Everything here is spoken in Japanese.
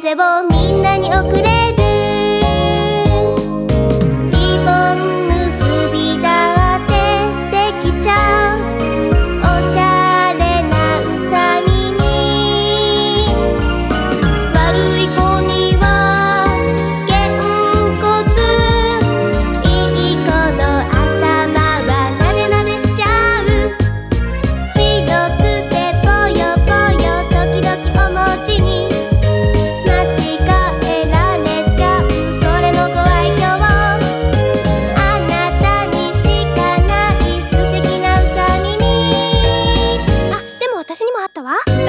風をみんなに送れ。私にもあったわ。